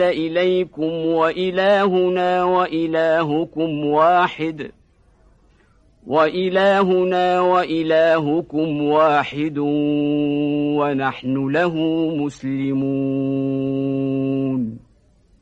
إليكم وإلهنا وإلهكم واحد. وإلهنا وإلهكم واحد ونحن له مسلمون.